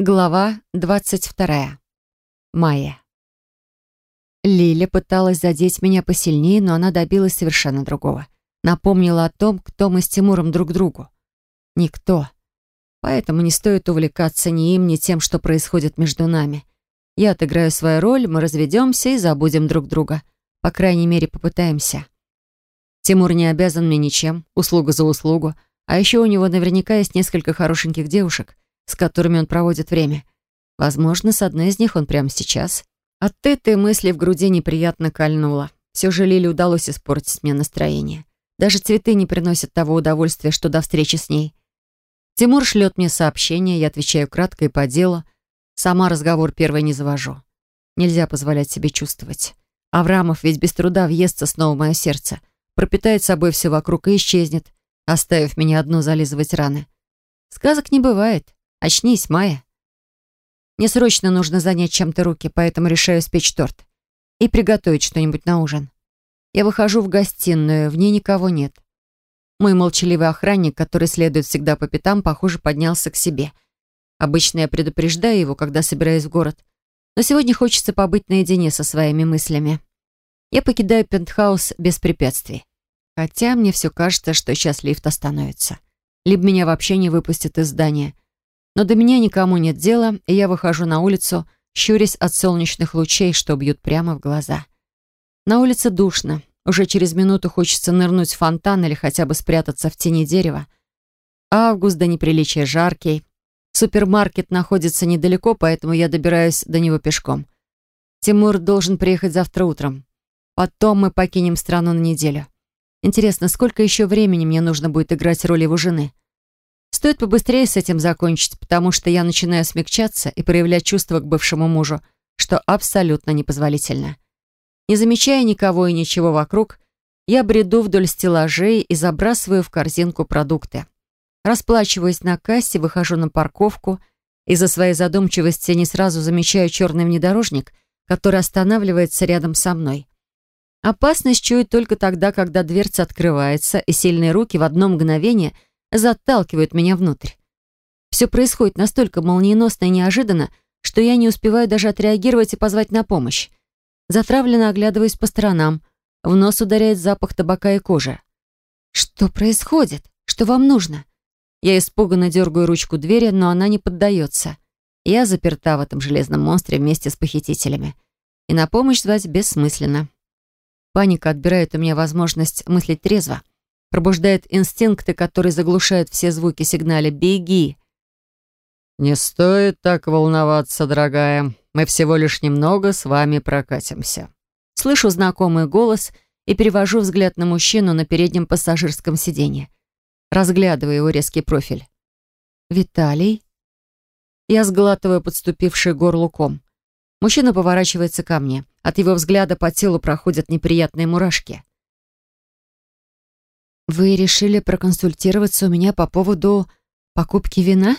Глава 22. Майя. Лиля пыталась задеть меня посильнее, но она добилась совершенно другого. Напомнила о том, кто мы с Тимуром друг другу. Никто. Поэтому не стоит увлекаться ни им, ни тем, что происходит между нами. Я отыграю свою роль, мы разведемся и забудем друг друга. По крайней мере, попытаемся. Тимур не обязан мне ничем, услуга за услугу. А еще у него наверняка есть несколько хорошеньких девушек — с которыми он проводит время. Возможно, с одной из них он прямо сейчас. От этой мысли в груди неприятно кольнуло. Все же Лиле удалось испортить мне настроение. Даже цветы не приносят того удовольствия, что до встречи с ней. Тимур шлет мне сообщение, я отвечаю кратко и по делу. Сама разговор первый не завожу. Нельзя позволять себе чувствовать. Аврамов ведь без труда въестся снова в мое сердце, пропитает собой все вокруг и исчезнет, оставив меня одну зализывать раны. Сказок не бывает. Очнись, Майя. Мне срочно нужно занять чем-то руки, поэтому решаю спечь торт и приготовить что-нибудь на ужин. Я выхожу в гостиную, в ней никого нет. Мой молчаливый охранник, который следует всегда по пятам, похоже, поднялся к себе. Обычно я предупреждаю его, когда собираюсь в город. Но сегодня хочется побыть наедине со своими мыслями. Я покидаю пентхаус без препятствий. Хотя мне все кажется, что сейчас лифт остановится. Либо меня вообще не выпустят из здания — но до меня никому нет дела, и я выхожу на улицу, щурясь от солнечных лучей, что бьют прямо в глаза. На улице душно. Уже через минуту хочется нырнуть в фонтан или хотя бы спрятаться в тени дерева. Август до неприличия жаркий. Супермаркет находится недалеко, поэтому я добираюсь до него пешком. Тимур должен приехать завтра утром. Потом мы покинем страну на неделю. Интересно, сколько еще времени мне нужно будет играть роль его жены? Стоит побыстрее с этим закончить, потому что я начинаю смягчаться и проявлять чувства к бывшему мужу, что абсолютно непозволительно. Не замечая никого и ничего вокруг, я бреду вдоль стеллажей и забрасываю в корзинку продукты. Расплачиваясь на кассе, выхожу на парковку. Из-за своей задумчивости не сразу замечаю черный внедорожник, который останавливается рядом со мной. Опасность чует только тогда, когда дверца открывается, и сильные руки в одно мгновение – заталкивают меня внутрь. Все происходит настолько молниеносно и неожиданно, что я не успеваю даже отреагировать и позвать на помощь. Затравленно оглядываюсь по сторонам. В нос ударяет запах табака и кожи. «Что происходит? Что вам нужно?» Я испуганно дергаю ручку двери, но она не поддается. Я заперта в этом железном монстре вместе с похитителями. И на помощь звать бессмысленно. Паника отбирает у меня возможность мыслить трезво пробуждает инстинкты, которые заглушают все звуки сигналя «Беги!». «Не стоит так волноваться, дорогая. Мы всего лишь немного с вами прокатимся». Слышу знакомый голос и перевожу взгляд на мужчину на переднем пассажирском сиденье. Разглядываю его резкий профиль. «Виталий?» Я сглатываю подступивший горлуком. Мужчина поворачивается ко мне. От его взгляда по телу проходят неприятные мурашки. «Вы решили проконсультироваться у меня по поводу покупки вина?»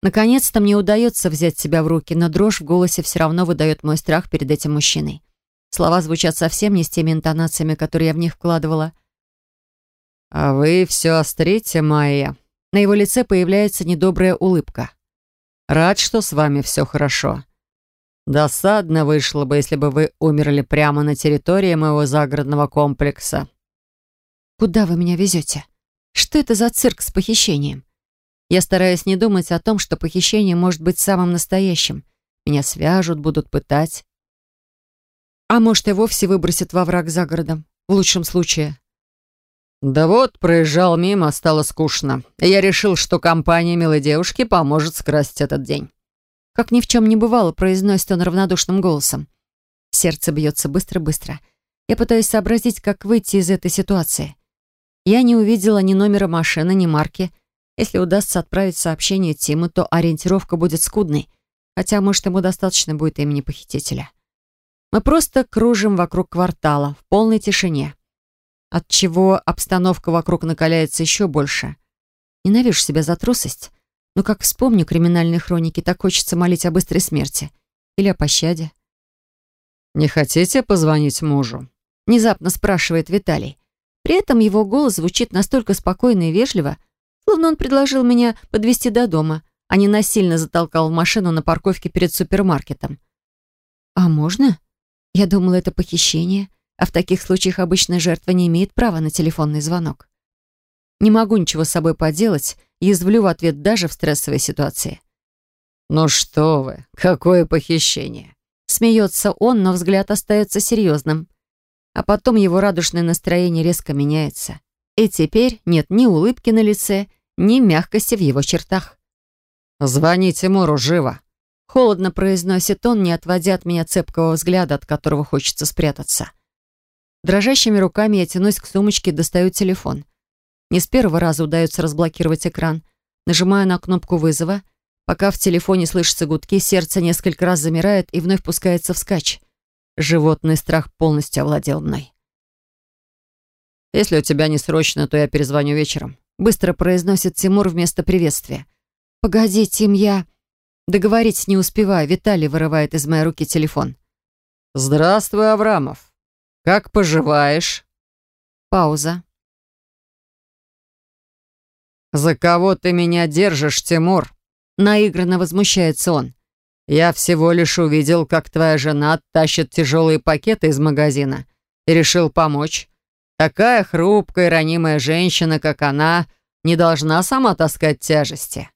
Наконец-то мне удается взять себя в руки, но дрожь в голосе все равно выдает мой страх перед этим мужчиной. Слова звучат совсем не с теми интонациями, которые я в них вкладывала. «А вы все острите, Майя». На его лице появляется недобрая улыбка. «Рад, что с вами все хорошо. Досадно вышло бы, если бы вы умерли прямо на территории моего загородного комплекса. Куда вы меня везете? Что это за цирк с похищением? Я стараюсь не думать о том, что похищение может быть самым настоящим. Меня свяжут, будут пытать. А может, и вовсе выбросят во враг за городом. В лучшем случае. Да вот, проезжал мимо, стало скучно. Я решил, что компания милой девушки поможет скрасить этот день. Как ни в чем не бывало, произносит он равнодушным голосом. Сердце бьется быстро-быстро. Я пытаюсь сообразить, как выйти из этой ситуации. Я не увидела ни номера машины, ни марки. Если удастся отправить сообщение Тиму, то ориентировка будет скудной. Хотя, может, ему достаточно будет имени похитителя. Мы просто кружим вокруг квартала, в полной тишине. Отчего обстановка вокруг накаляется еще больше. Ненавижу себя за трусость. Но как вспомню криминальные хроники, так хочется молить о быстрой смерти. Или о пощаде. «Не хотите позвонить мужу?» Внезапно спрашивает Виталий. При этом его голос звучит настолько спокойно и вежливо, словно он предложил меня подвести до дома, а не насильно затолкал в машину на парковке перед супермаркетом. «А можно?» Я думала, это похищение, а в таких случаях обычно жертва не имеет права на телефонный звонок. Не могу ничего с собой поделать, язвлю в ответ даже в стрессовой ситуации. «Ну что вы, какое похищение!» Смеется он, но взгляд остается серьезным. А потом его радушное настроение резко меняется. И теперь нет ни улыбки на лице, ни мягкости в его чертах. «Звони Тимуру живо!» Холодно произносит он, не отводя от меня цепкого взгляда, от которого хочется спрятаться. Дрожащими руками я тянусь к сумочке и достаю телефон. Не с первого раза удается разблокировать экран. Нажимаю на кнопку вызова. Пока в телефоне слышатся гудки, сердце несколько раз замирает и вновь пускается вскачь. Животный страх полностью овладел мной. «Если у тебя не срочно, то я перезвоню вечером», быстро произносит Тимур вместо приветствия. «Погоди, Тим, я...» Договорить не успеваю, Виталий вырывает из моей руки телефон. «Здравствуй, Аврамов. Как поживаешь?» Пауза. «За кого ты меня держишь, Тимур?» Наигранно возмущается он. «Я всего лишь увидел, как твоя жена тащит тяжелые пакеты из магазина и решил помочь. Такая хрупкая и ранимая женщина, как она, не должна сама таскать тяжести.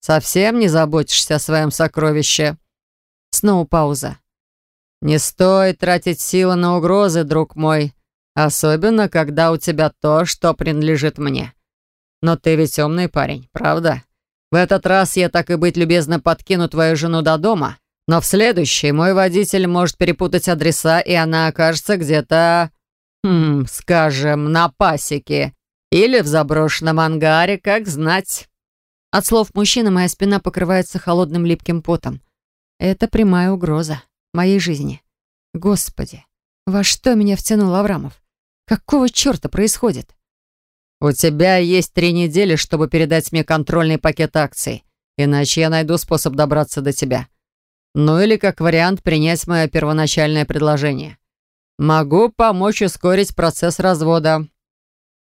Совсем не заботишься о своем сокровище?» Снова пауза. «Не стоит тратить силы на угрозы, друг мой, особенно когда у тебя то, что принадлежит мне. Но ты ведь умный парень, правда? В этот раз я так и быть любезно подкину твою жену до дома, но в следующий мой водитель может перепутать адреса, и она окажется где-то Хм, скажем, на пасеке. Или в заброшенном ангаре, как знать. От слов мужчины моя спина покрывается холодным липким потом. Это прямая угроза моей жизни. Господи, во что меня втянул Аврамов? Какого черта происходит? У тебя есть три недели, чтобы передать мне контрольный пакет акций, иначе я найду способ добраться до тебя. Ну или как вариант принять мое первоначальное предложение. Могу помочь ускорить процесс развода».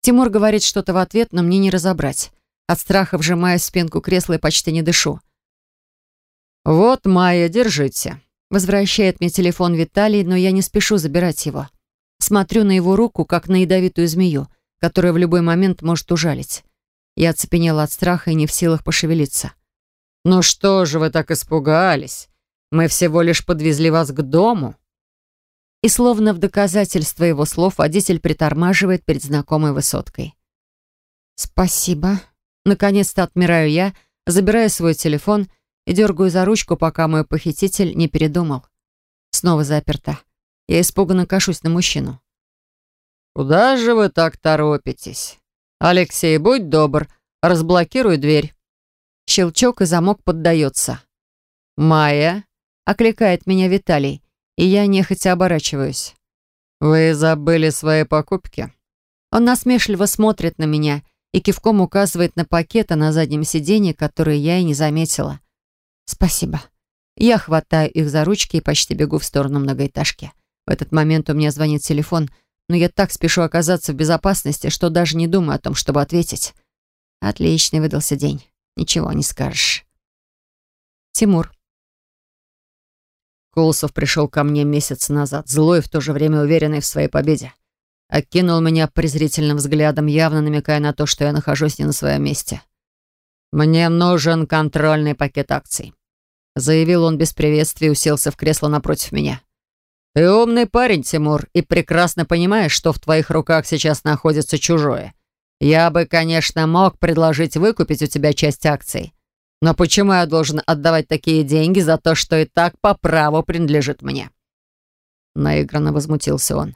Тимур говорит что-то в ответ, но мне не разобрать. От страха вжимаю спинку кресла и почти не дышу. «Вот, Майя, держите». Возвращает мне телефон Виталий, но я не спешу забирать его. Смотрю на его руку, как на ядовитую змею, которая в любой момент может ужалить. Я оцепенела от страха и не в силах пошевелиться. «Ну что же вы так испугались? Мы всего лишь подвезли вас к дому». И словно в доказательство его слов водитель притормаживает перед знакомой высоткой. «Спасибо». Наконец-то отмираю я, забираю свой телефон и дергаю за ручку, пока мой похититель не передумал. Снова заперта. Я испуганно кашусь на мужчину. «Куда же вы так торопитесь? Алексей, будь добр, разблокируй дверь». Щелчок и замок поддается. «Майя?» — окликает меня Виталий и я нехотя оборачиваюсь. «Вы забыли свои покупки?» Он насмешливо смотрит на меня и кивком указывает на пакеты на заднем сиденье, которые я и не заметила. «Спасибо». Я хватаю их за ручки и почти бегу в сторону многоэтажки. В этот момент у меня звонит телефон, но я так спешу оказаться в безопасности, что даже не думаю о том, чтобы ответить. Отличный выдался день. Ничего не скажешь. Тимур. Колосов пришел ко мне месяц назад, злой в то же время уверенный в своей победе. Окинул меня презрительным взглядом, явно намекая на то, что я нахожусь не на своем месте. «Мне нужен контрольный пакет акций», — заявил он без приветствия и уселся в кресло напротив меня. «Ты умный парень, Тимур, и прекрасно понимаешь, что в твоих руках сейчас находится чужое. Я бы, конечно, мог предложить выкупить у тебя часть акций, но почему я должен отдавать такие деньги за то, что и так по праву принадлежит мне?» Наигранно возмутился он.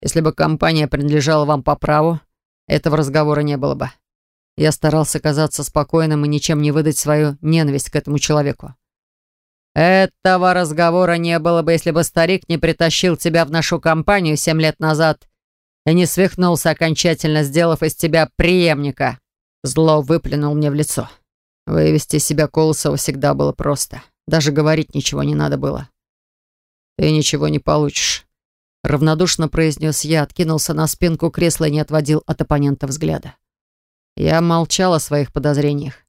«Если бы компания принадлежала вам по праву, этого разговора не было бы. Я старался казаться спокойным и ничем не выдать свою ненависть к этому человеку. Этого разговора не было бы, если бы старик не притащил тебя в нашу компанию семь лет назад и не свихнулся окончательно, сделав из тебя преемника. Зло выплюнул мне в лицо. Вывести себя Колосова всегда было просто. Даже говорить ничего не надо было. «Ты ничего не получишь», — равнодушно произнес я, откинулся на спинку кресла и не отводил от оппонента взгляда. Я молчал о своих подозрениях.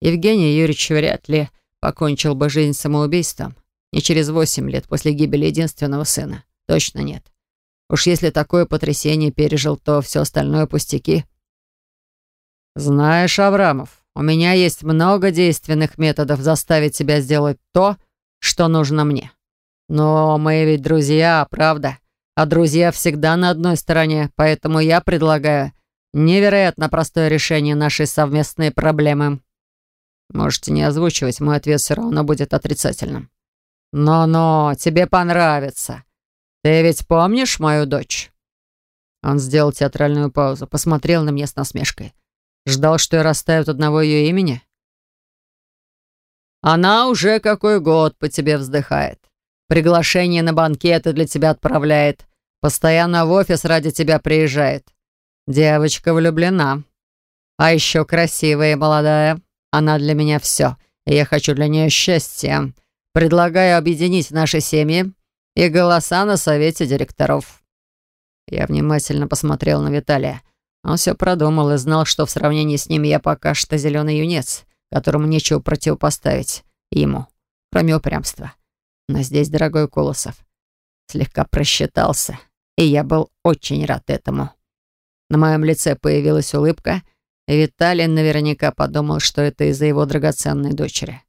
Евгений Юрьевич вряд ли покончил бы жизнь самоубийством. Не через восемь лет после гибели единственного сына. Точно нет. Уж если такое потрясение пережил, то все остальное пустяки. Знаешь, Абрамов, у меня есть много действенных методов заставить себя сделать то, что нужно мне. Но мы ведь друзья, правда? А друзья всегда на одной стороне, поэтому я предлагаю невероятно простое решение нашей совместной проблемы. Можете не озвучивать, мой ответ все равно будет отрицательным. «Но-но, тебе понравится. Ты ведь помнишь мою дочь?» Он сделал театральную паузу, посмотрел на меня с насмешкой. Ждал, что я растаю одного ее имени? «Она уже какой год по тебе вздыхает. Приглашение на банкеты для тебя отправляет. Постоянно в офис ради тебя приезжает. Девочка влюблена. А еще красивая и молодая. Она для меня все. И я хочу для нее счастья. Предлагаю объединить наши семьи и голоса на совете директоров». Я внимательно посмотрел на Виталия. Он все продумал и знал, что в сравнении с ним я пока что зеленый юнец, которому нечего противопоставить ему, кроме упрямства. Но здесь, дорогой Колосов, слегка просчитался, и я был очень рад этому. На моем лице появилась улыбка, Виталий наверняка подумал, что это из-за его драгоценной дочери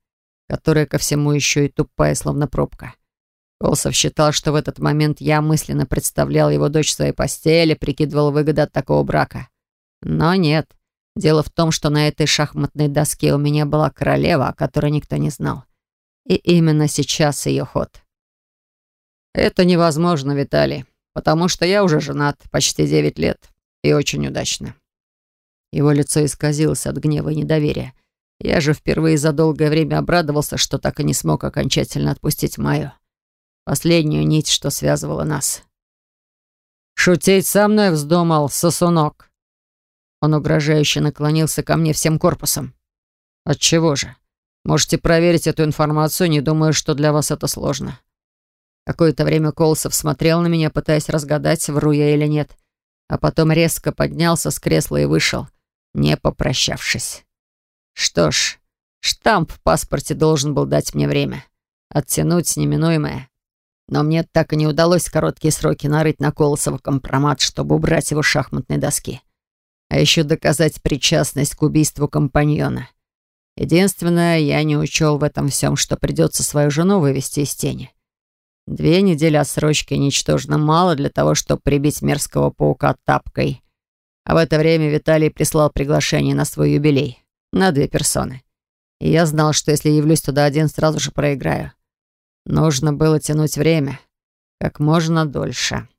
которая ко всему еще и тупая, словно пробка. Колосов считал, что в этот момент я мысленно представлял его дочь в своей постели, прикидывал выгоды от такого брака. Но нет. Дело в том, что на этой шахматной доске у меня была королева, о которой никто не знал. И именно сейчас ее ход. Это невозможно, Виталий, потому что я уже женат почти девять лет и очень удачно. Его лицо исказилось от гнева и недоверия. Я же впервые за долгое время обрадовался, что так и не смог окончательно отпустить Майю. Последнюю нить, что связывала нас. «Шутить со мной вздумал, сосунок!» Он угрожающе наклонился ко мне всем корпусом. «Отчего же? Можете проверить эту информацию, не думаю, что для вас это сложно». Какое-то время Колосов смотрел на меня, пытаясь разгадать, вру я или нет, а потом резко поднялся с кресла и вышел, не попрощавшись. Что ж, штамп в паспорте должен был дать мне время. Оттянуть неминуемое. Но мне так и не удалось в короткие сроки нарыть на Колосова компромат, чтобы убрать его с шахматной доски. А еще доказать причастность к убийству компаньона. Единственное, я не учел в этом всем, что придется свою жену вывести из тени. Две недели отсрочки ничтожно мало для того, чтобы прибить мерзкого паука тапкой. А в это время Виталий прислал приглашение на свой юбилей на две персоны. И я знал, что если явлюсь туда один, сразу же проиграю. Нужно было тянуть время как можно дольше.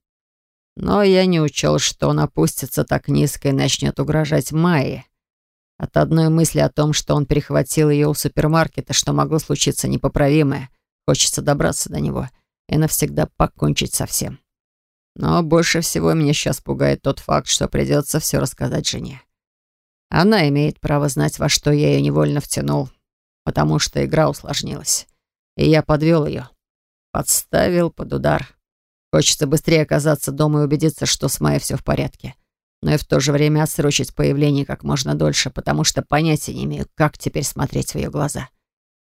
Но я не учел, что он опустится так низко и начнет угрожать Майе. От одной мысли о том, что он перехватил ее у супермаркета, что могло случиться непоправимое, хочется добраться до него и навсегда покончить со всем. Но больше всего меня сейчас пугает тот факт, что придется все рассказать жене. Она имеет право знать, во что я ее невольно втянул, потому что игра усложнилась. И я подвел ее. Подставил под удар. Хочется быстрее оказаться дома и убедиться, что с Майей все в порядке. Но и в то же время отсрочить появление как можно дольше, потому что понятия не имею, как теперь смотреть в ее глаза.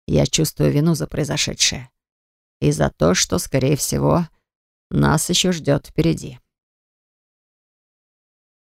Я чувствую вину за произошедшее. И за то, что, скорее всего, нас еще ждет впереди.